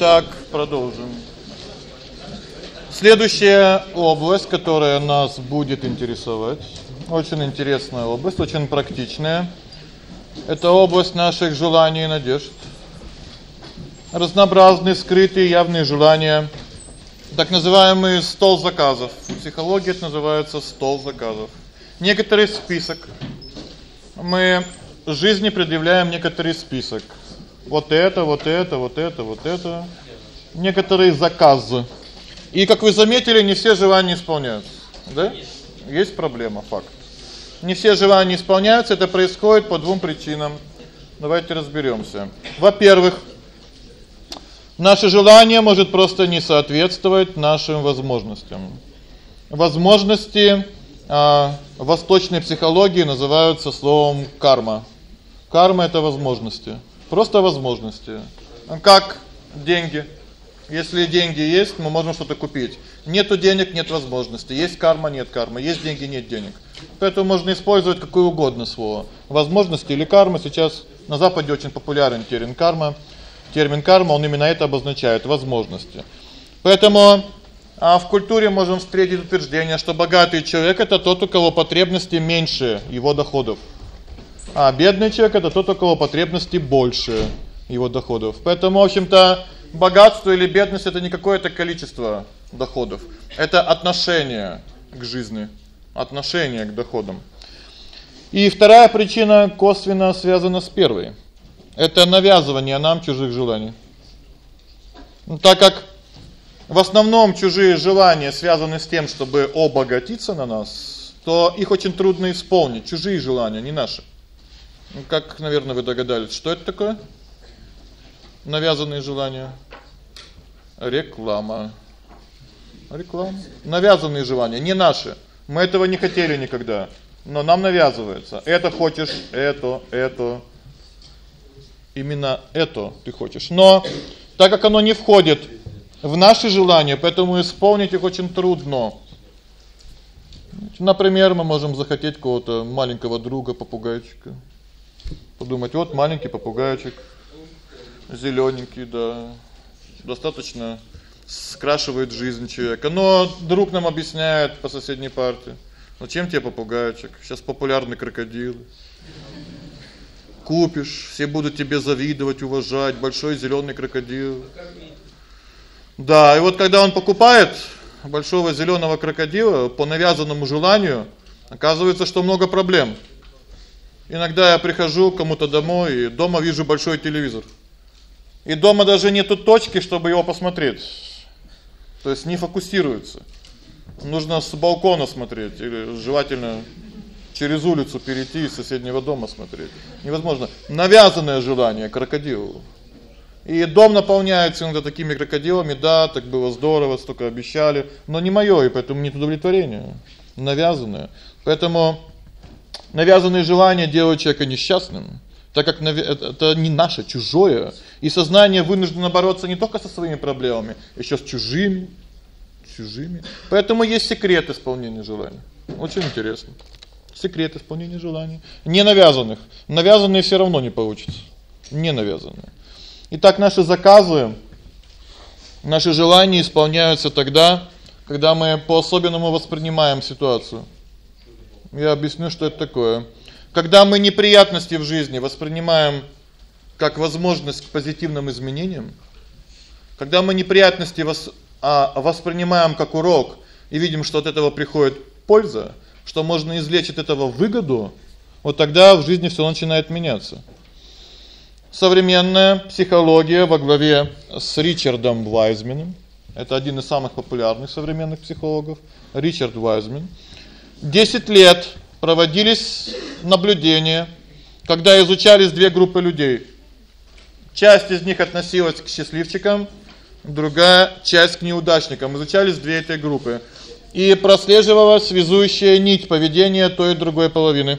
Итак, продолжим. Следующая область, которая нас будет интересовать, очень интересная область, очень практичная. Это область наших желаний и надежд. Разнообразные скрытые явные желания. Так называемый стол заказов. В психологии это называется стол заказов. Некоторый список. Мы в жизни предъявляем некоторый список. Вот это, вот это, вот это, вот это. Некоторые заказы. И как вы заметили, не все желания исполняются. Да? Есть проблема, факт. Не все желания исполняются, это происходит по двум причинам. Давайте разберёмся. Во-первых, наше желание может просто не соответствовать нашим возможностям. Возможности в восточной психологии называются словом карма. Карма это возможности. Просто возможности. Как деньги. Если деньги есть, мы можем что-то купить. Нету денег нет возможности. Есть карма нет кармы. Есть деньги нет денег. Поэтому можно использовать какое угодно слово. Возможности или карма сейчас на западе очень популярен термин карма. Термин карма, он именно это обозначает возможности. Поэтому а в культуре можем встретить утверждение, что богатый человек это тот, у кого потребности меньше его доходов. А бедный человек это тот, у кого потребности больше его доходов. Поэтому, в общем-то, богатство или бедность это не какое-то количество доходов. Это отношение к жизни, отношение к доходам. И вторая причина косвенно связана с первой. Это навязывание нам чужих желаний. Ну так как в основном чужие желания связаны с тем, чтобы обогатиться на нас, то их очень трудно исполнить, чужие желания, не наши. Ну как, наверное, вы догадались, что это такое? Навязанные желания. Реклама. Реклама. Навязанные желания, не наши. Мы этого не хотели никогда, но нам навязывается. Это хочешь, это, это. Именно это ты хочешь. Но так как оно не входит в наши желания, поэтому исполнить их очень трудно. Например, мы можем захотеть какого-то маленького друга попугайчика. Подумать: вот маленький попугайчик, зелёненький, да. Достаточно скрашивает жизнь человека. Но друг нам объясняет по соседней парте: "Зачем тебе попугайчик? Сейчас популярны крокодилы. Купишь, все будут тебе завидовать, уважать, большой зелёный крокодил". Да, и вот когда он покупает большого зелёного крокодила по навязанному желанию, оказывается, что много проблем. Иногда я прихожу к кому-то домой и дома вижу большой телевизор. И дома даже нету точки, чтобы его посмотреть. То есть не фокусируется. Нужно с балкона смотреть или желательно через улицу перейти из соседнего дома смотреть. Невозможно. Навязанное желание крокодилу. И дом наполняется иногда такими крокодилами. Да, так было здорово, столько обещали, но не моё, и поэтому нет удовлетворения. Навязанное. Поэтому Навязанные желания делают человека несчастным, так как это не наше, чужое. И сознание вынуждено бороться не только со своими проблемами, ещё с чужими, чужими. Поэтому есть секрет исполнения желаний. Очень интересно. Секрет исполнения желаний, не навязанных. Навязанные всё равно не получится. Не навязанные. Итак, наши заказы, наши желания исполняются тогда, когда мы по-особенному воспринимаем ситуацию. Я объясню, что это такое. Когда мы неприятности в жизни воспринимаем как возможность к позитивным изменениям, когда мы неприятности вос, а воспринимаем как урок и видим, что от этого приходит польза, что можно извлечь от этого выгоду, вот тогда в жизни всё начинает меняться. Современная психология во главе с Ричардом Вайзменом это один из самых популярных современных психологов, Ричард Вайзмен 10 лет проводились наблюдения, когда изучались две группы людей. Часть из них относилась к счастливчикам, другая часть к неудачникам. Изучались две этой группы. И прослеживалась связующая нить поведения той и другой половины.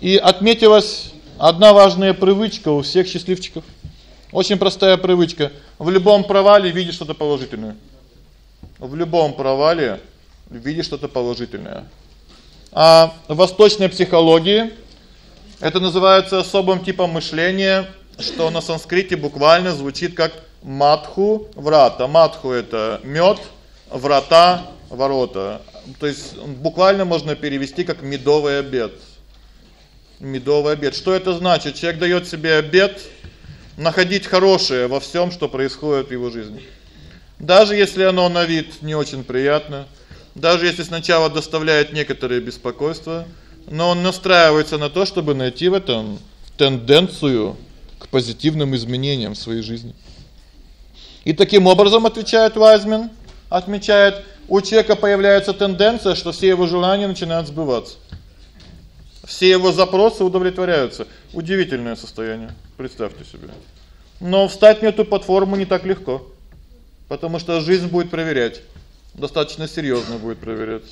И отметилась одна важная привычка у всех счастливчиков. Очень простая привычка. В любом провале видишь что-то положительное. В любом провале видишь что-то положительное. А в восточной психологии это называется особым типом мышления что на санскрите буквально звучит как матху врата. Матху это мёд, врата ворота. То есть буквально можно перевести как медовый обед. Медовый обед. Что это значит? Человек даёт себе обед находить хорошее во всём, что происходит в его жизни. Даже если оно на вид не очень приятно, даже если сначала доставляет некоторое беспокойство, но он настраивается на то, чтобы найти в этом тенденцию к позитивным изменениям в своей жизни. И таким образом отвечает Вайзмен, отмечает, у человека появляется тенденция, что все его желания начинают сбываться. Все его запросы удовлетворяются. Удивительное состояние, представьте себе. Но встать на эту платформу не так легко. Потому что жизнь будет проверять. Достаточно серьёзно будет проверять.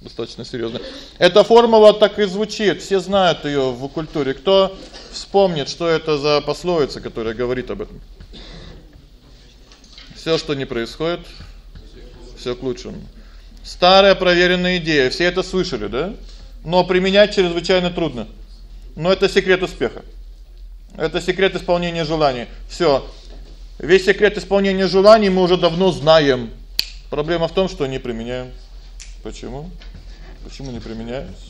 Достаточно серьёзно. Эта формула так и звучит. Все знают её в культуре. Кто вспомнит, что это за пословица, которая говорит об этом? Всё, что не происходит, всё к лучшему. Старая проверенная идея. Все это слышали, да? Но применять чрезвычайно трудно. Но это секрет успеха. Это секрет исполнения желаний. Всё. Весь секрет исполнения желаний мы уже давно знаем. Проблема в том, что не применяем. Почему? Почему не применяется?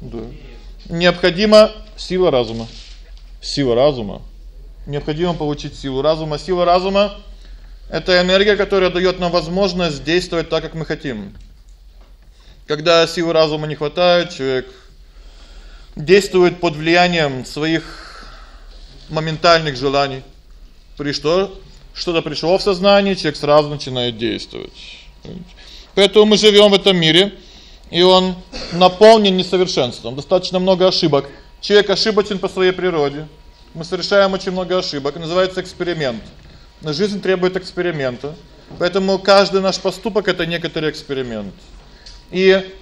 Да. Необходима сила разума. Сила разума необходимо получить силу разума. Сила разума это энергия, которая даёт нам возможность действовать так, как мы хотим. Когда силы разума не хватает, человек действует под влиянием своих моментальных желаний. При что что-то пришло в сознание, человек сразу начинает действовать. Поэтому мы живём в этом мире, и он наполнен несовершенством. Достаточно много ошибок. Человек ошибочен по своей природе. Мы совершаем очень много ошибок, называется эксперимент. Но жизнь требует эксперимента. Поэтому каждый наш поступок это некоторый эксперимент. И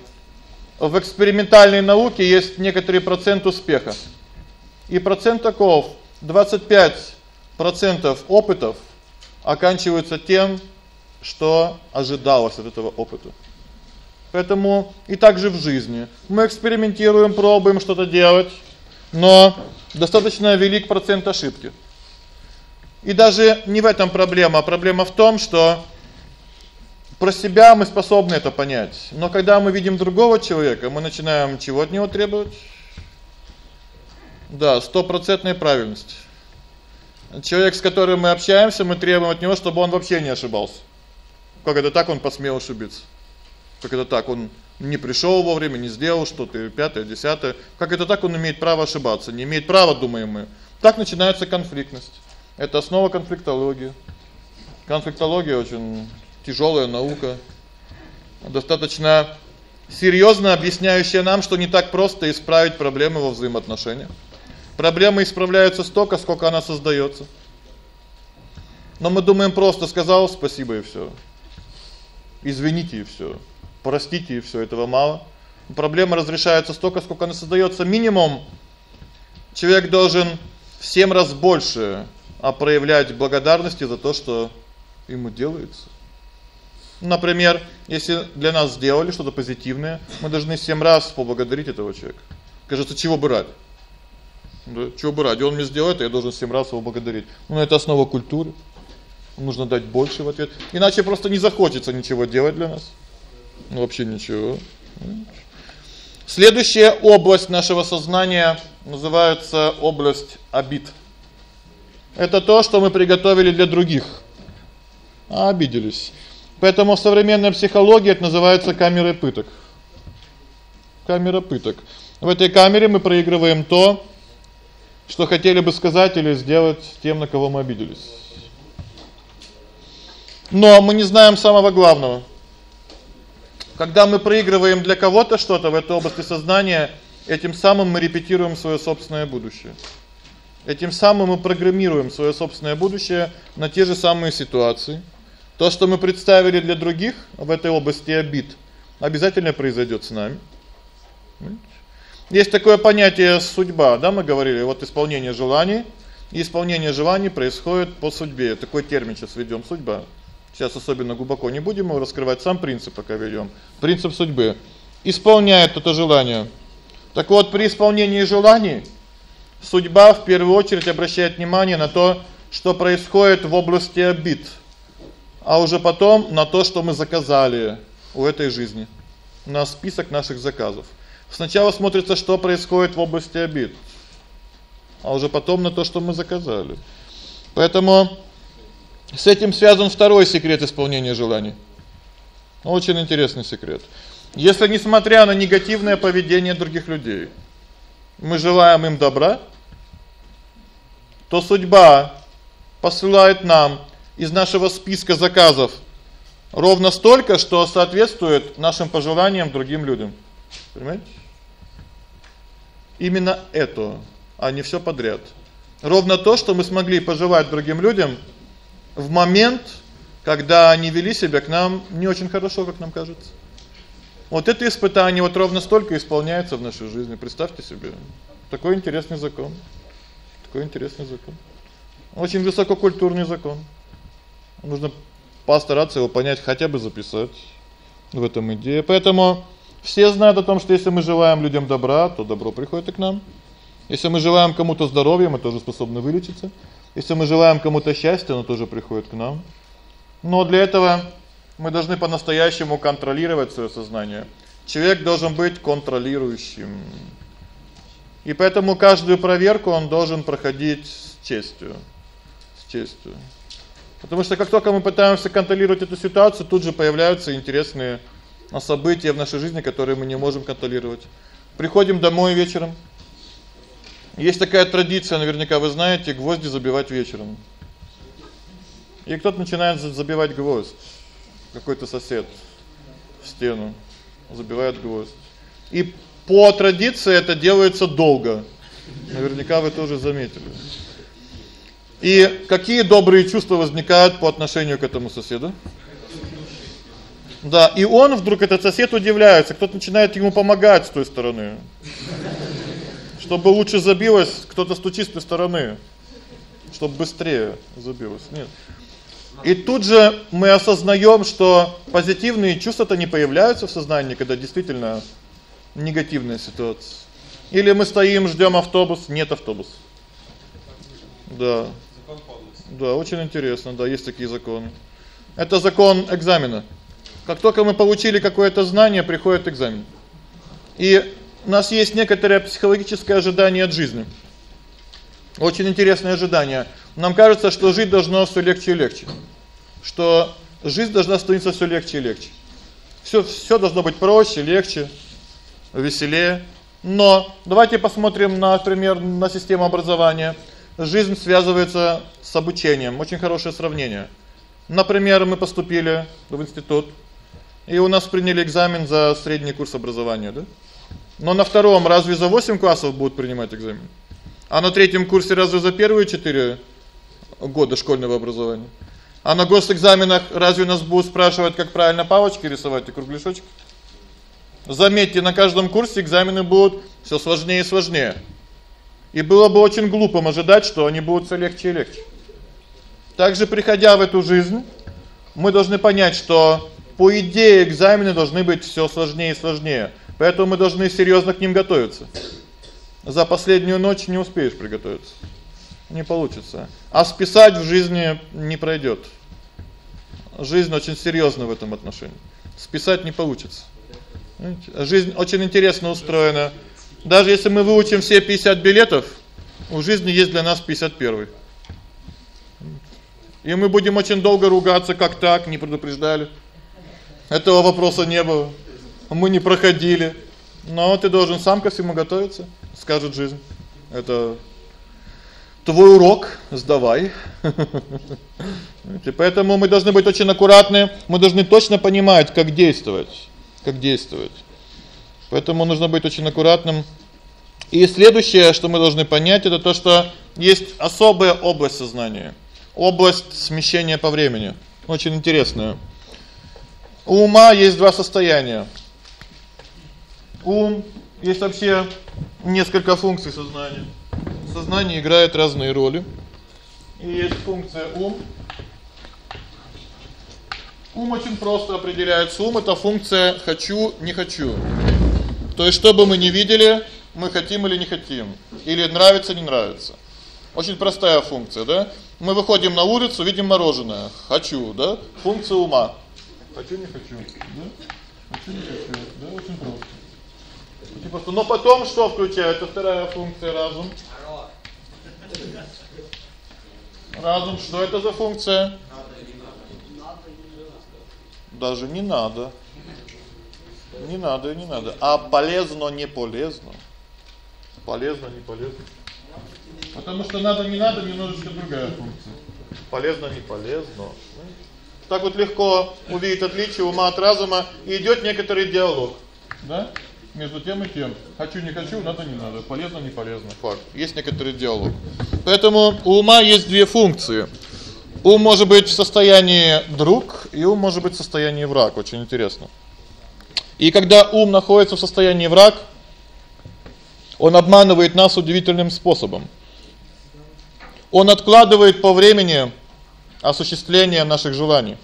в экспериментальной науке есть некоторый процент успеха. И процент таков: 25% опытов оканчиваются тем, что ожидалось от этого опыта. Поэтому и так же в жизни. Мы экспериментируем, пробуем что-то делать, но достаточно велик процент ошибки. И даже не в этом проблема, а проблема в том, что про себя мы способны это понять. Но когда мы видим другого человека, мы начинаем чего от него требовать? Да, стопроцентной правильности. Человек, с которым мы общаемся, мы требуем от него, чтобы он вообще не ошибался. Как это так он посмел ошибиться? Как это так он не пришёл вовремя, не сделал что-то, пятое, десятое. Как это так он имеет право ошибаться? Не имеет права, думаем мы. Так начинается конфликтность. Это основа конфликтологии. Конфликтология очень тяжёлая наука. Достаточно серьёзно объясняющая нам, что не так просто исправить проблемы во взаимоотношениях. Проблемы исправляются столько, сколько она создаётся. Но мы думаем просто сказал спасибо и всё. Извините и всё простите и всё, этого мало. Проблема разрешается столько, сколько она создаётся. Минимум человек должен в 7 раз больше а проявлять благодарности за то, что ему делается. Например, если для нас сделали что-то позитивное, мы должны 7 раз поблагодарить этого человека. Кажется, чего бы ради? Да, чего бы ради? Он мне сделал это, я должен 7 раз его благодарить. Ну, это основа культуры. Нужно дать больше в ответ. Иначе просто не захочется ничего делать для нас. Ну вообще ничего. Следующая область нашего сознания называется область обид. Это то, что мы приготовили для других. А обиделись. Поэтому в современной психологии это называется камерой пыток. Камера пыток. В этой камере мы проигрываем то, что хотели бы сказать или сделать тем, на кого мы обиделись. Но мы не знаем самого главного. Когда мы проигрываем для кого-то что-то в этой области сознания, этим самым мы репетируем своё собственное будущее. Этим самым мы программируем своё собственное будущее на те же самые ситуации. То, что мы представили для других в этой области обид, обязательно произойдёт с нами. Есть такое понятие судьба, да, мы говорили, вот исполнение желаний, и исполнение желаний происходит по судьбе. Такой термин сейчас введём судьба. Сейчас особенно глубоко не будем его раскрывать, сам принцип пока ведём. Принцип судьбы. Исполняет это желание. Так вот, при исполнении желаний судьба в первую очередь обращает внимание на то, что происходит в области обид, а уже потом на то, что мы заказали у этой жизни, на список наших заказов. Сначала смотрится, что происходит в области обид, а уже потом на то, что мы заказали. Поэтому с этим связан второй секрет исполнения желаний. Очень интересный секрет. Если несмотря на негативное поведение других людей, мы желаем им добра, то судьба посылает нам из нашего списка заказов ровно столько, что соответствует нашим пожеланиям другим людям. Понимаете? Именно это, а не всё подряд. Ровно то, что мы смогли пожелать другим людям в момент, когда они вели себя к нам не очень хорошо, как нам кажется. Вот это испытание вот ровно столько исполняется в нашей жизни, представьте себе. Такой интересный закон. Такой интересный закон. Очень высококультурный закон. Нужно постараться его понять, хотя бы записать. В этом идея. Поэтому все знают о том, что если мы желаем людям добра, то добро приходит и к нам. Если мы желаем кому-то здоровья, мы тоже способны вылечиться. Если мы желаем кому-то счастья, оно тоже приходит к нам. Но для этого мы должны по-настоящему контролировать своё сознание. Человек должен быть контролирующим. И поэтому каждую проверку он должен проходить с честью. С честью. Потому что как только мы пытаемся контролировать эту ситуацию, тут же появляются интересные события в нашей жизни, которые мы не можем контролировать. Приходим домой вечером. Есть такая традиция, наверняка вы знаете, гвозди забивать вечером. И кто-то начинает забивать гвоздь. Какой-то сосед в стену забивает гвоздь. И по традиции это делается долго. Наверняка вы тоже заметили. И какие добрые чувства возникают по отношению к этому соседу? Да, и он вдруг этот сосед удивляется, кто-то начинает ему помогать с той стороны. Чтобы лучше забилось, кто-то стучит с той стороны, чтобы быстрее забилось. Нет. И тут же мы осознаём, что позитивные чувства-то не появляются в сознании, когда действительно негативная ситуация. Или мы стоим, ждём автобус, нет автобуса. Да. Да, очень интересно, да, есть такие законы. Это закон экзамена. Как только мы получили какое-то знание, приходит экзамен. И у нас есть некоторое психологическое ожидание от жизни. Очень интересное ожидание. Нам кажется, что жить должно всё легче и легче. Что жизнь должна становиться всё легче и легче. Всё всё должно быть проще, легче, веселее. Но давайте посмотрим, например, на систему образования. Жизнь связывается с обучением. Очень хорошее сравнение. Например, мы поступили в институт, и у нас приняли экзамен за средний курс образования, да? Но на втором разве за 8 классов будут принимать экзамен? А на третьем курсе разве за первые 4 года школьного образования? А на госэкзаменах разве нас будут спрашивать, как правильно палочки рисовать и кругляшочки? Заметьте, на каждом курсе экзамены будут всё сложнее и сложнее. И было бы очень глупым ожидать, что они будут всё легче и легче. Также приходя в эту жизнь, мы должны понять, что по идее экзамены должны быть всё сложнее и сложнее. Поэтому мы должны серьёзно к ним готовиться. За последнюю ночь не успеешь приготовиться. Не получится. А списать в жизни не пройдёт. Жизнь очень серьёзна в этом отношении. Списать не получится. Жизнь очень интересно устроена. Даже если мы выучим все 50 билетов, у жизни есть для нас 51. И мы будем очень долго ругаться, как так, не предупреждали. Этого вопроса не было. Мы не проходили. Но ты должен сам ко всему готовиться, скажет жизнь. Это твой урок, сдавай. И поэтому мы должны быть очень аккуратны, мы должны точно понимать, как действовать, как действовать. Поэтому нужно быть очень аккуратным. И следующее, что мы должны понять, это то, что есть особая область сознания. Область смещения по времени. Очень интересная. У ума есть два состояния. Ум есть вообще несколько функций сознания. Сознание играет разные роли. И есть функция ум. Ум очень просто определяется. Ум это функция хочу, не хочу. То есть что бы мы ни видели, Мы хотим или не хотим, или нравится, не нравится. Очень простая функция, да? Мы выходим на улицу, видим мороженое. Хочу, да? Функция ума. Хочу, не хочу, да? Хочу, не хочу. Да, очень просто. Очень просто. Но потом что включается вторая функция разум? Разум, что это за функция? Даже не надо. Не надо, не надо. А полезно, не полезно. Полезно, не полезно. Потому что надо, не надо, немножечко другая функция. Полезно, не полезно. Так вот легко увидеть отличие ума от разума и идёт некоторый диалог. Да? Между тем и тем. Хочу, не хочу, надо, не надо. Полезно, не полезно. Факт. Есть некоторый диалог. Поэтому у ума есть две функции. Ум может быть в состоянии друг, и ум может быть в состоянии враг. Очень интересно. И когда ум находится в состоянии враг, он обманывает нас удивительным способом. Он откладывает по времени осуществление наших желаний.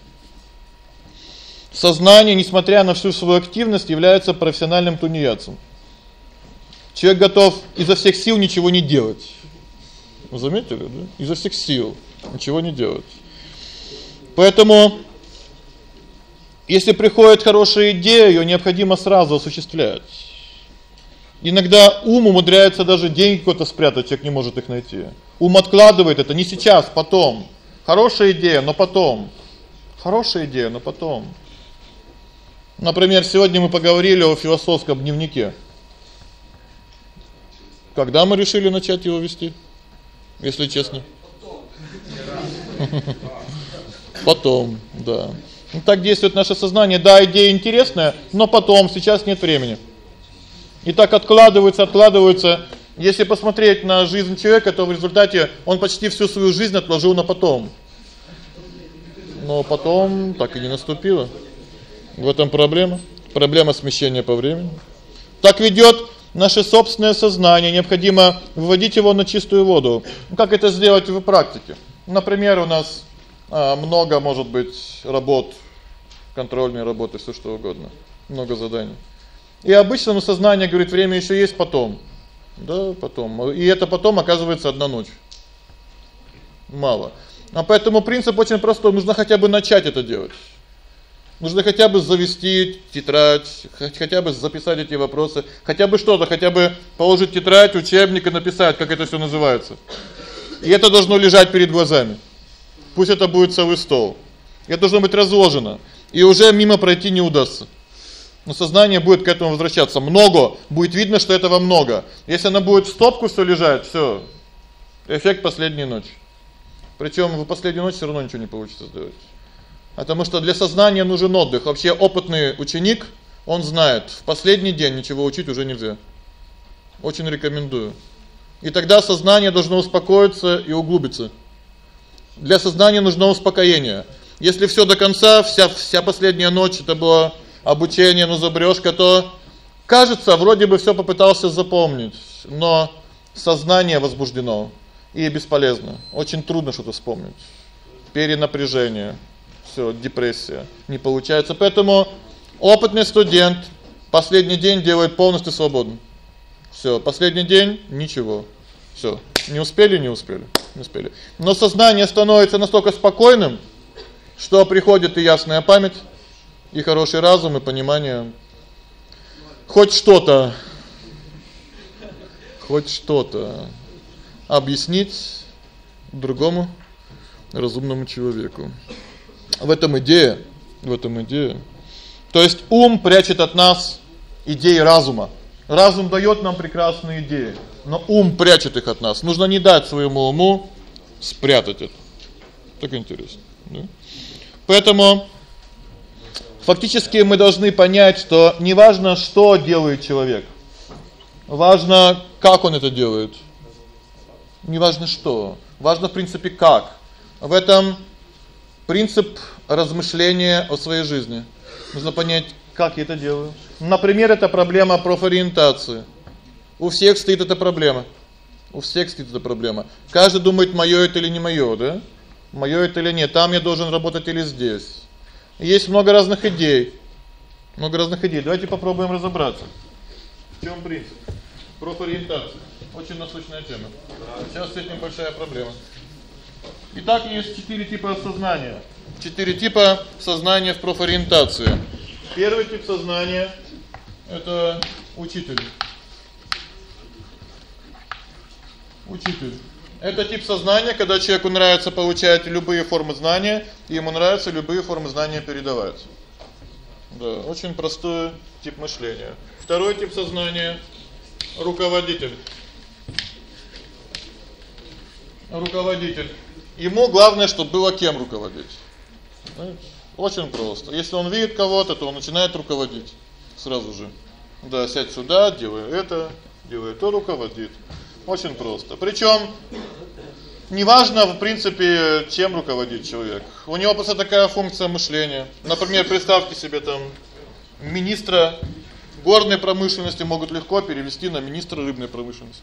Сознание, несмотря на всю свою активность, является профессиональным тунеядцем. Человек готов изо всех сил ничего не делать. Вы заметили, да? Изо всех сил ничего не делать. Поэтому если приходит хорошая идея, её необходимо сразу осуществлять. Иногда ум умудряется даже деньги куда-то спрятать, человек не может их найти. Ум откладывает это не сейчас, потом. Хорошая идея, но потом. Хорошая идея, но потом. Например, сегодня мы поговорили о философском дневнике. Когда мы решили начать его вести? Если честно. Потом, да. Ну так действует наше сознание. Да, идея интересная, но потом, сейчас нет времени. И так откладывается, откладывается. Если посмотреть на жизнь человека, то в результате он почти всю свою жизнь отложил на потом. Но потом так и не наступило. В этом проблема. Проблема смещения по времени. Так ведёт наше собственное сознание, необходимо выводить его на чистую воду. Как это сделать в практике? Например, у нас а, много может быть работ контрольные работы, всё что угодно. Много заданий. И обычно сознание говорит: "Время ещё есть потом". Да, потом. И это потом оказывается одна ночь. Мало. А поэтому принцип очень простой, нужно хотя бы начать это делать. Нужно хотя бы завести тетрадь, хотя бы записать эти вопросы, хотя бы что-то, хотя бы положить тетрадь, учебник и написать, как это всё называется. И это должно лежать перед глазами. Пусть это будет целый стол. Это должно быть разложено и уже мимо пройти не удастся. Но сознание будет к этому возвращаться. Много, будет видно, что этого много. Если оно будет в стопку всё лежать, всё. Эффект последней ночи. Причём в последнюю ночь всё равно ничего не получится сделать. Потому что для сознания нужен отдых. Вообще опытный ученик, он знает, в последний день ничего учить уже нельзя. Очень рекомендую. И тогда сознание должно успокоиться и углубиться. Для сознания нужно успокоение. Если всё до конца, вся вся последняя ночь это было обучение, ну забрёшка, то кажется, вроде бы всё попытался запомнить, но сознание возбуждено и бесполезно. Очень трудно что-то вспомнить. Перенапряжение. Всё, депрессия. Не получается. Поэтому опытный студент последний день делает полностью свободно. Всё, последний день ничего. Всё. Не успели, не успели. Не успели. Но сознание становится настолько спокойным, что приходит и ясная память, и хороший разум, и понимание. Хоть что-то хоть что-то объяснить другому разумному человеку. В этом идея, в этом идея. То есть ум прячет от нас идеи разума. Разум даёт нам прекрасные идеи, но ум прячет их от нас. Нужно не дать своему уму спрятать это. Так интересно, да? Поэтому фактически мы должны понять, что неважно, что делает человек. Важно, как он это делает. Неважно что, важно в принципе как. В этом принцип размышления о своей жизни. Нужно понять, как я это делаю. Например, это проблема профориентации. У всех стоит эта проблема. У всех стоит эта проблема. Каждый думает, моё это или не моё, да? моё это или нет, там я должен работать или здесь. Есть много разных идей. Много разных идей. Давайте попробуем разобраться. В чём принцип? Профориентация. Очень насущная тема. Сейчас с этим большая проблема. Итак, есть четыре типа сознания. Четыре типа сознания в профориентации. Первый тип сознания это учитель. Учитель. Это тип сознания, когда человеку нравится получать любые формы знания, и ему нравится любые формы знания передавать. Да, очень простой тип мышления. Второй тип сознания руководитель. Руководитель. Ему главное, чтобы было кем руководить. Очень просто. Если он видит кого-то, то он начинает руководить сразу же. Да, сядь сюда, делай это, делай то, руководит. Очень просто. Причём неважно, в принципе, чем руководит человек. У него просто такая функция мышления. Например, представьте себе там министра горной промышленности могут легко перевести на министра рыбной промышленности.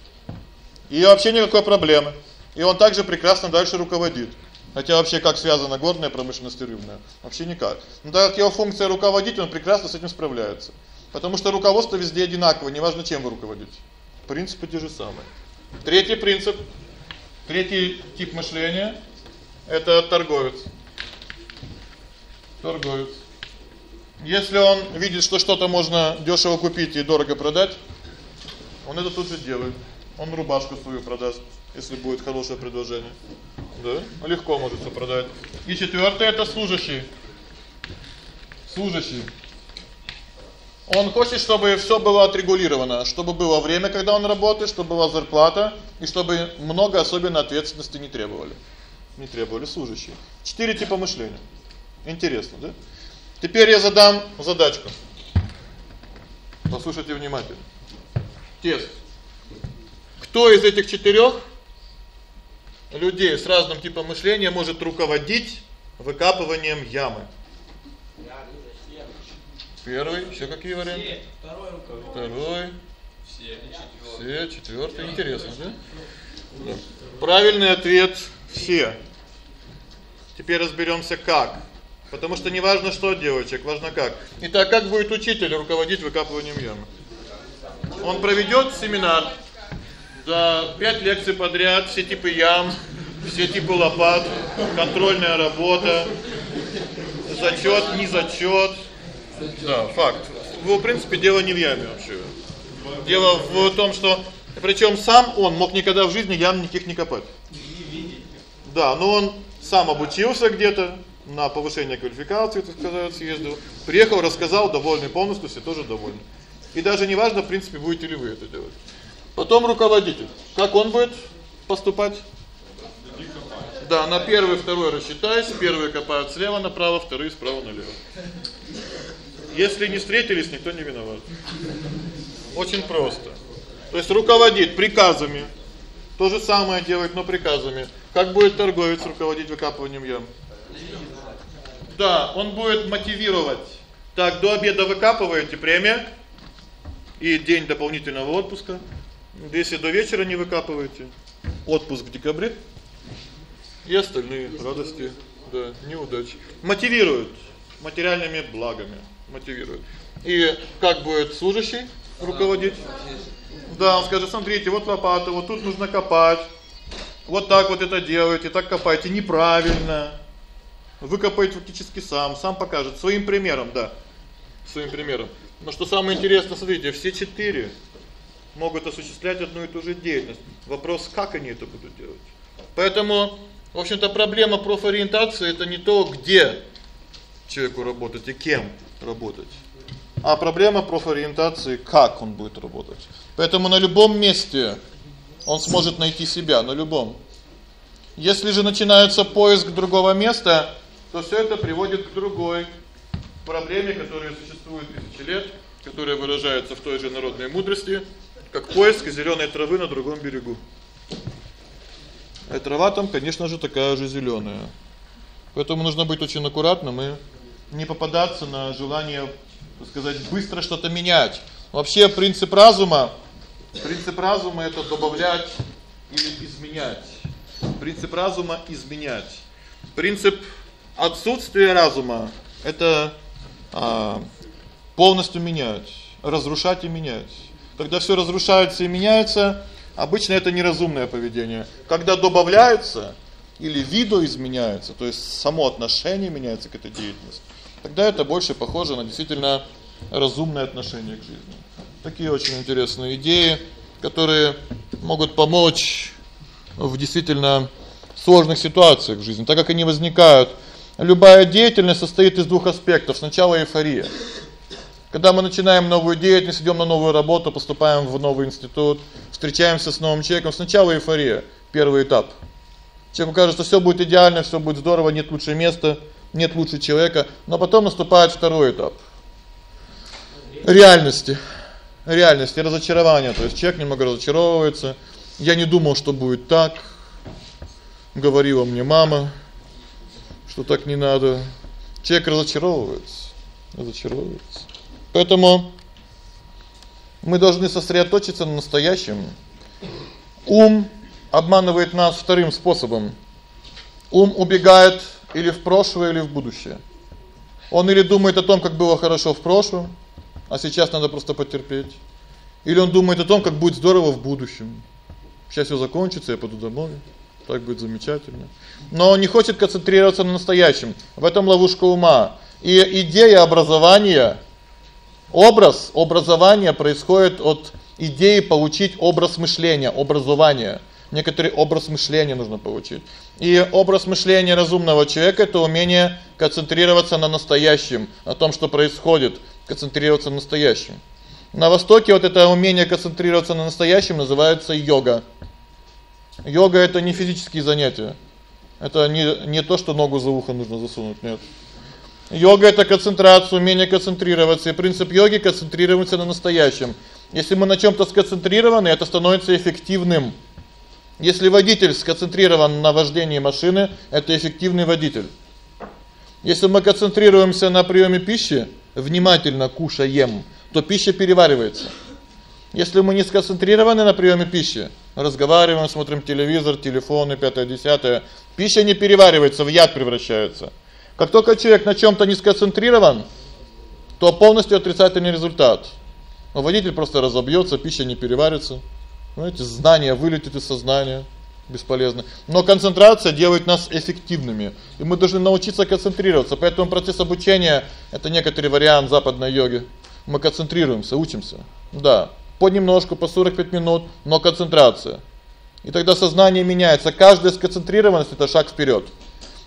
И вообще никакой проблемы. И он также прекрасно дальше руководит. Хотя вообще как связана горная промышленность и рыбная? Вообще никак. Но так как его функция руководить, он прекрасно с этим справляется. Потому что руководство везде одинаково, неважно чем вы руководите. Принципы те же самые. Третий принцип, третий тип мышления это торговец. Торговец. Если он видит, что что-то можно дешево купить и дорого продать, он это тут же делает. Он рубашку свою продаст, если будет хорошее предложение. Да? Легко может всё продать. И четвёртое это служащий. Служащий. Он хочет, чтобы всё было отрегулировано, чтобы было время, когда он работает, чтобы была зарплата и чтобы много особенно ответственности не требовали. Не требовали служащие. Четыре типа мышления. Интересно, да? Теперь я задам задачку. Послушайте внимательно. Тест. Кто из этих четырёх людей с разным типом мышления может руководить выкапыванием ямы? Первый, ещё какие варианты? Второй руководитель. Второй. Все, четвёртый. Все, четвёртый. Интересно, да? Да. Правильный ответ все. Теперь разберёмся как. Потому что не важно, что делать человек, важно как. Итак, как будет учитель руководить выкапыванием ямы? Он проведёт семинар. Да, пять лекций подряд, все типы ям, все типы лопат, контрольная работа, зачёт, не зачёт. Да, факт. В принципе дело не в яме вообще. Дело в том, что причём сам он мог никогда в жизни ям никаких не копать. Да, но он сам обучился где-то на повышение квалификации, так сказать, съездил. Приехал, рассказал, довольный полностью, все тоже довольны. И даже не важно, в принципе, будете ли вы это делать. Потом руководитель. Как он будет поступать? Да, на первый, второй рассчитайся, первые копают слева направо, вторые справа налево. Если не встретились, никто не виноват. Очень просто. То есть руководит приказами. То же самое делает, но приказами. Как будет торговец руководить выкапыванием ям? Да, он будет мотивировать. Так, до обеда выкапываете премия и день дополнительного отпуска. Если до вечера не выкапываете, отпуск в декабре и остальные радости, да, неудачи. Мотивируют материальными благами, мотивируют. И как будет служащий руководить? Да, он скажет: "Смотрите, вот лопата, вот тут нужно копать. Вот так вот это делаете, так копайте неправильно" выкопает фактически сам, сам покажет своим примером, да. Своим примером. Но что самое интересное, смотрите, все четыре могут осуществлять одну и ту же деятельность. Вопрос, как они это будут делать. Поэтому, в общем-то, проблема профориентации это не то, где человеку работать и кем работать. А проблема профориентации как он будет работать. Поэтому на любом месте он сможет найти себя, на любом. Если же начинается поиск другого места, то все это приводит к другой проблеме, которая существует тысячи лет, которая выражается в той же народной мудрости, как поиск зелёной травы на другом берегу. А трава там, конечно же, такая же зелёная. Поэтому нужно быть очень аккуратным и не попадаться на желание, так сказать, быстро что-то менять. Вообще принцип разума, принцип разума это добавлять или изменять. Принцип разума изменять. Принцип Отсутствие разума это а полностью менять, разрушать и менять. Тогда всё разрушается и меняется. Обычно это неразумное поведение. Когда добавляется или видоизменяется, то есть само отношение меняется к этой деятельности. Тогда это больше похоже на действительно разумное отношение к жизни. Такие очень интересные идеи, которые могут помочь в действительно сложных ситуациях в жизни, так как они возникают. Любая деятельность состоит из двух аспектов. Сначала эйфория. Когда мы начинаем новую деятельность, идём на новую работу, поступаем в новый институт, встречаемся с новым человеком, сначала эйфория, первый этап. Человеку кажется, всё будет идеально, всё будет здорово, нет лучше места, нет лучше человека, но потом наступает второй этап. Реальности. Реальности разочарования, то есть человек немного разочаровывается. Я не думал, что будет так. Говорила мне мама, что так не надо. Человек разочаровывается. Разочаровывается. Поэтому мы должны сосредоточиться на настоящем. Ум обманывает нас вторым способом. Ум убегает или в прошлое, или в будущее. Он или думает о том, как было хорошо в прошлом, а сейчас надо просто потерпеть. Или он думает о том, как будет здорово в будущем. Сейчас всё закончится, я пойду домой. Так будет замечательно. Но он не хочет концентрироваться на настоящем. В этом ловушка ума. И идея образования образ образования происходит от идеи получить образ мышления, образование некоторый образ мышления нужно получить. И образ мышления разумного человека это умение концентрироваться на настоящем, на том, что происходит, концентрироваться на настоящем. На востоке вот это умение концентрироваться на настоящем называется йога. Йога это не физические занятия. Это не не то, что ногу за ухо нужно засунуть, нет. Йога это концентрация, умение концентрироваться. И принцип йоги концентрироваться на настоящем. Если мы на чём-то сконцентрированы, это становится эффективным. Если водитель сконцентрирован на вождении машины, это эффективный водитель. Если мы концентрируемся на приёме пищи, внимательно кушаем, то пища переваривается. Если мы не сконцентрированы на приёме пищи, разговариваем, смотрим телевизор, телефоны, пятое, десятое, пища не переваривается, в яд превращается. Как только человек на чём-то не сконцентрирован, то полностью отрицательный результат. Но водитель просто разобьётся, пища не переварится. Знаете, знание вылетит из сознания, бесполезно. Но концентрация делает нас эффективными, и мы должны научиться концентрироваться. Поэтому процесс обучения это некоторый вариант западной йоги. Мы концентрируемся, учимся. Да, понемножку по 45 минут, но концентрация. И тогда сознание меняется. Каждая сконцентрированность это шаг вперед.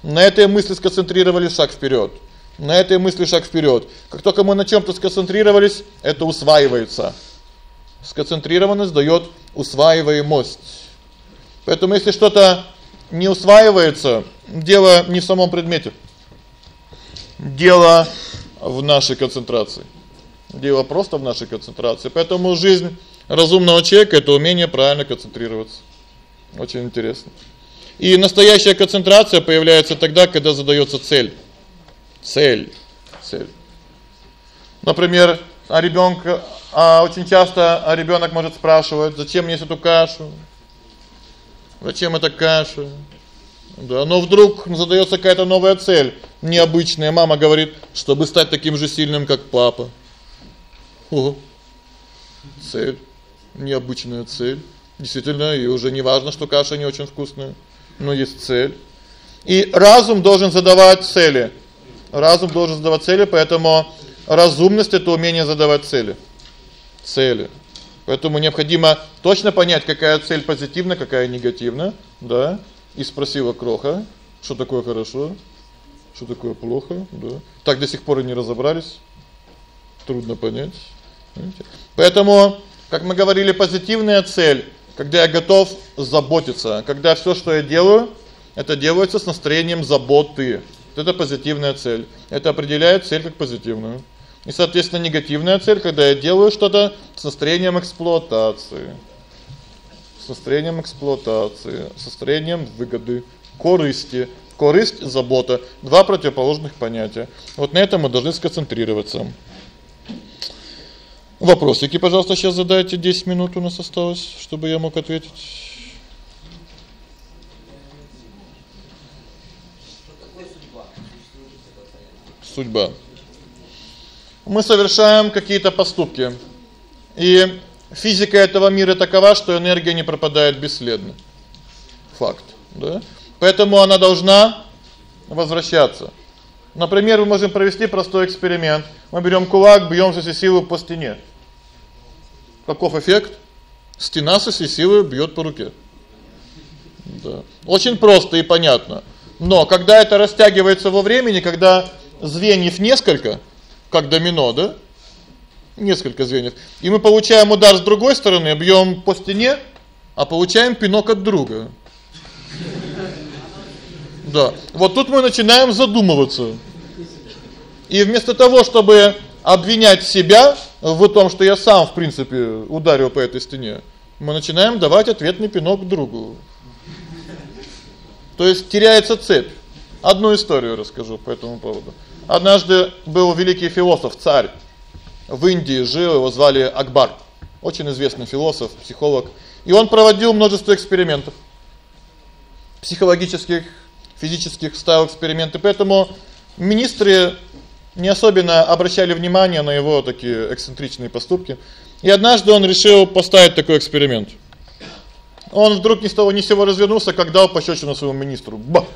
На этой мысли сконцентрировались шаг вперед. На этой мысли шаг вперед. Как только мы на чём-то сконцентрировались, это усваивается. Сконцентрированность даёт усваиваемость. Поэтому если что-то не усваивается, дело не в самом предмете. Дело в нашей концентрации. Дело просто в нашей концентрации. Поэтому жизнь разумного человека это умение правильно концентрироваться. Очень интересно. И настоящая концентрация появляется тогда, когда задаётся цель. Цель. Цель. Например, а ребёнка а очень часто ребёнок может спрашивать: "Зачем мне эту кашу? Зачем эта каша?" Да, но вдруг задаётся какая-то новая цель, необычная. Мама говорит, чтобы стать таким же сильным, как папа. О. Цель, необычная цель. Действительно, и уже не важно, что каша не очень вкусная, но есть цель. И разум должен задавать цели. Разум должен задавать цели, поэтому разумность это умение задавать цели цели. Поэтому необходимо точно понять, какая цель позитивная, какая негативная, да? И спросила кроха, что такое хорошо, что такое плохо, да? Так до сих пор и не разобрались. Трудно понять. Поэтому, как мы говорили, позитивная цель, когда я готов заботиться, когда всё, что я делаю, это делается с настроением заботы. Вот это позитивная цель. Это определяет цель как позитивную. И, соответственно, негативная цель, когда я делаю что-то с настроением эксплуатации. С настроением эксплуатации, с настроением выгоды, корысти. Корысть, забота два противоположных понятия. Вот на этом мы должны сконцентрироваться. Вопросики, пожалуйста, сейчас задайте, 10 минут у нас осталось, чтобы я мог ответить. Судьба мы совершаем какие-то поступки. И физика этого мира такова, что энергия не пропадает бесследно. Факт, да? Поэтому она должна возвращаться. Например, мы можем провести простой эксперимент. Мы берём кулак, бьём со всей силы по стене. Каков эффект? Стена со всей силы бьёт по руке. Да. Очень просто и понятно. Но когда это растягивается во времени, когда звеньев несколько, как домино, да? Несколько звеньев. И мы получаем удар с другой стороны, бьём по стене, а получаем пинок от друга. Да. Вот тут мы начинаем задумываться. И вместо того, чтобы обвинять себя в том, что я сам, в принципе, ударил по этой стене, мы начинаем давать ответный пинок другу. То есть теряется цепь. Одну историю расскажу по этому поводу. Однажды был великий философ, царь. В Индии жил, его звали Акбар. Очень известный философ, психолог. И он проводил множество экспериментов. Психологических, физических, ставил эксперименты. Поэтому министры не особенно обращали внимание на его такие эксцентричные поступки. И однажды он решил поставить такой эксперимент. Он вдруг ни с того ни с сего развернулся, как дал пощёчину своему министру. Ба.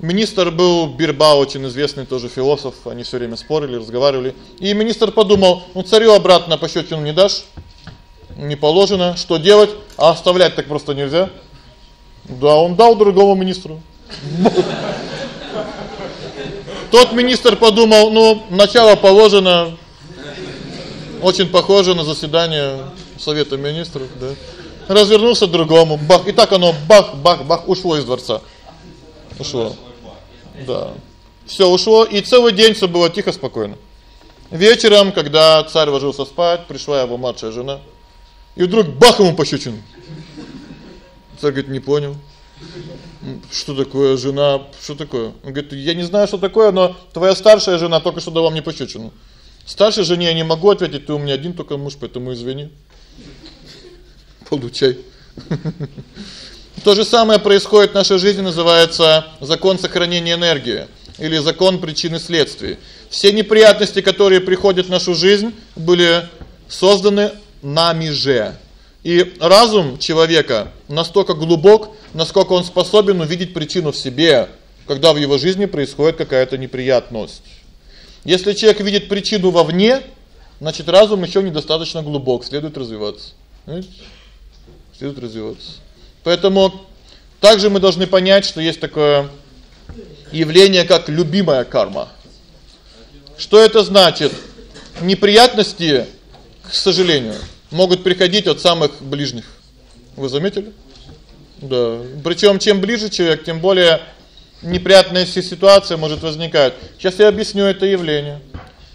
Министр был Бирба, очень известный тоже философ, они всё время спорили, разговаривали. И министр подумал: "Ну царю обратно пощёчину не дашь? Не положено, что делать? А оставлять так просто нельзя". Да, он дал другому министру. Тот министр подумал: "Ну, начало положено. Очень похоже на заседание совета министров, да". Развернулся к другому. Бах, и так оно бах, бах, бах ушло из дворца. Ушло. Да. Всё ушло, и целый день всё было тихо, спокойно. Вечером, когда царь ложился спать, пришла его младшая жена. И вдруг бах ему пощечину. Царь говорит: "Не понял. Что такое жена? Что такое?" Он говорит: "Я не знаю, что такое, но твоя старшая жена только что дала мне пощечину. Старшей жене я не могу ответить, ты у меня один только муж, поэтому извини. Получай". То же самое происходит в нашей жизни, называется закон сохранения энергии или закон причины и следствий. Все неприятности, которые приходят в нашу жизнь, были созданы нами же. И разум человека настолько глубок, насколько он способен увидеть причину в себе, когда в его жизни происходит какая-то неприятность. Если человек видит причину вовне, значит, разум ещё недостаточно глубок, следует развиваться. Понимаете? Следует развиваться. Поэтому также мы должны понять, что есть такое явление, как любимая карма. Что это значит? Неприятности, к сожалению, могут приходить от самых ближних. Вы заметили? Да. Причём чем ближе человек, тем более неприятная ситуация может возникать. Сейчас я объясню это явление.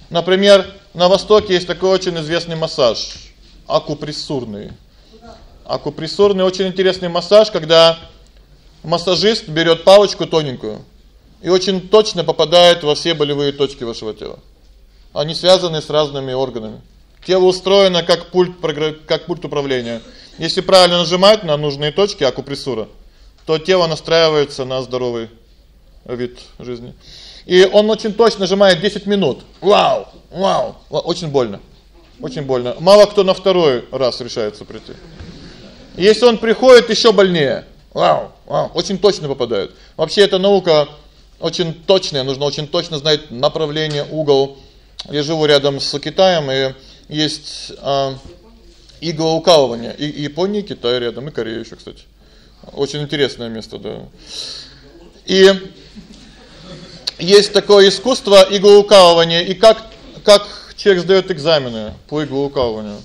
Например, на востоке есть такой очень известный массаж акупрессурный. Акупрессурный очень интересный массаж, когда массажист берёт палочку тоненькую и очень точно попадает во все болевые точки вашего тела. Они связаны с разными органами. Тело устроено как пульт как пульт управления. Если правильно нажимать на нужные точки акупрессура, то тело настраивается на здоровый вид жизни. И он очень точно нажимает 10 минут. Вау! Вау! Очень больно. Очень больно. Мало кто на второй раз решается прийти. Если он приходит ещё больнее. Вау! Вау! Очень точно попадает. Вообще эта наука очень точная, нужно очень точно знать направление, угол. Я живу рядом с Китаем, и есть а иглоукалывание. И Япония, Китай рядом, и Корея ещё, кстати. Очень интересное место, да. И есть такое искусство иглоукалывания, и как как человек сдаёт экзамены по иглоукалыванию.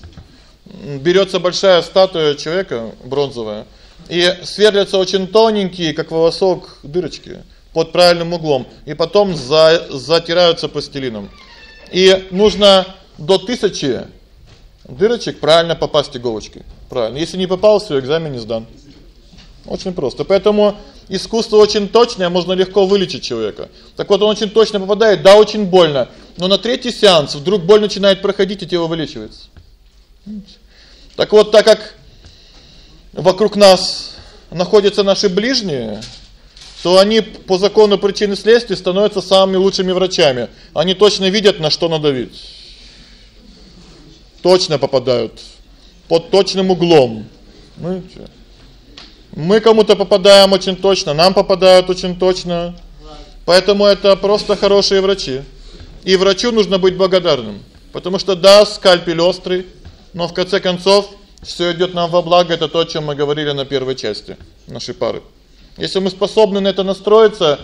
Берётся большая статуя человека бронзовая, и сверлятся очень тоненькие, как волосок, дырочки под правильным углом, и потом за затираются пластилином. И нужно до 1000 дырочек правильно попасть иголочкой. Правильно. Если не попал, всё, экзамен не сдан. Очень просто. Поэтому искусство очень точное, можно легко вылечить человека. Так вот он очень точно попадает, да, очень больно. Но на третий сеанс вдруг боль начинает проходить, и тело вылечивается. Так вот, так как вокруг нас находятся наши ближние, то они по закону причины и следствия становятся самыми лучшими врачами. Они точно видят, на что надавить. точно попадают под точным углом. Ну? Мы кому-то попадаем очень точно, нам попадают очень точно. Поэтому это просто хорошие врачи. И врачу нужно быть благодарным, потому что да, скальпель острый, но в конце концов всё идёт нам во благо. Это то, о чём мы говорили на первой части нашей пары. Если мы способны на это настроиться,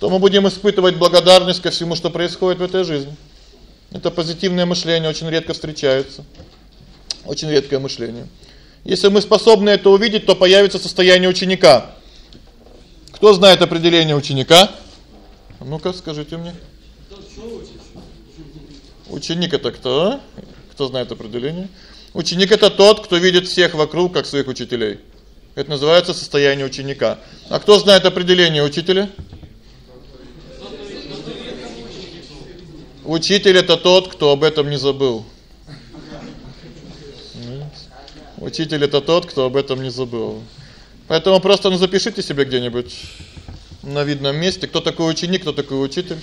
то мы будем испытывать благодарность ко всему, что происходит в этой жизни. Это позитивное мышление очень редко встречается. Очень редкое мышление. Если мы способны это увидеть, то появится состояние ученика. Кто знает определение ученика? Ну-ка, скажите мне. Ученик это кто? Кто знает определение? Ученик это тот, кто видит всех вокруг как своих учителей. Это называется состояние ученика. А кто знает определение учителя? Учитель это тот, кто об этом не забыл. Учитель это тот, кто об этом не забыл. Поэтому просто ну запишите себе где-нибудь на видном месте, кто такой ученик, кто такой учитель.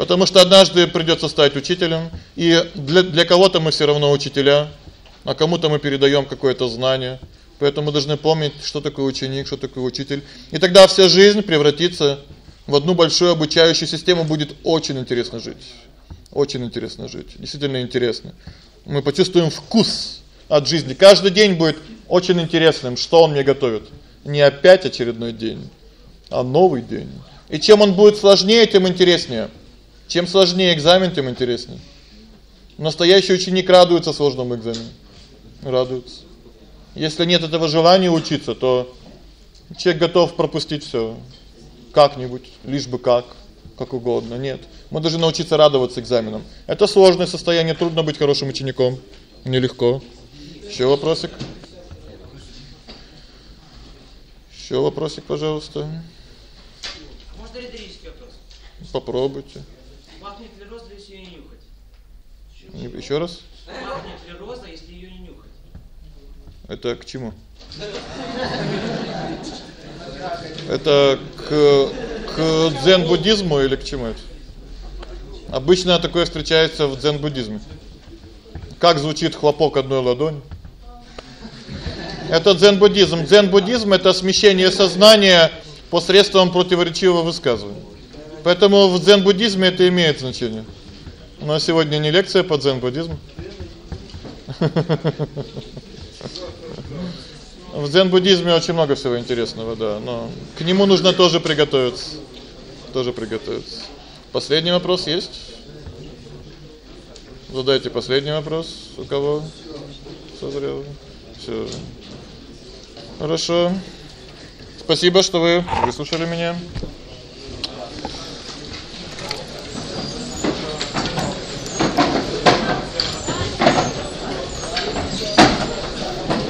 Потому что однажды придётся стать учителем, и для для кого-то мы всё равно учителя, а кому-то мы передаём какое-то знание. Поэтому мы должны помнить, что такое ученик, что такое учитель. И тогда вся жизнь превратится в одну большую обучающую систему, будет очень интересно жить. Очень интересно жить. Действительно интересно. Мы почувствуем вкус от жизни. Каждый день будет очень интересным, что он мне готовит. Не опять очередной день, а новый день. И чем он будет сложнее, тем интереснее. Чем сложнее экзамен, тем интереснее. Настоящий ученик радуется сложному экзамену. Радуется. Если нет этого желания учиться, то человек готов пропустить всё как-нибудь, лишь бы как, как угодно. Нет. Мы должны научиться радоваться экзаменам. Это сложное состояние, трудно быть хорошим учеником. Нелегко. Ещё вопросик? Ещё вопросик, пожалуйста. Можно риторический вопрос? Попробуйте. Пахнет ли роза, если её не нюхать? Ещё раз? Пахнет ли роза, если её не нюхать? Это к чему? Это к к дзен-буддизму или к чему это? Обычно такое встречается в дзен-буддизме. Как звучит хлопок одной ладони? Это дзен-буддизм. Дзен-буддизм это смещение сознания посредством противоречивого высказывания. Поэтому в дзен-буддизме это имеет значение. Но сегодня не лекция по дзен-буддизму. В дзен-буддизме очень много всего интересного, да, но к нему нужно тоже приготовиться. Тоже приготовиться. Последний вопрос есть? Задайте последний вопрос. У кого созрел? Всё. Хорошо. Спасибо, что вы выслушали меня.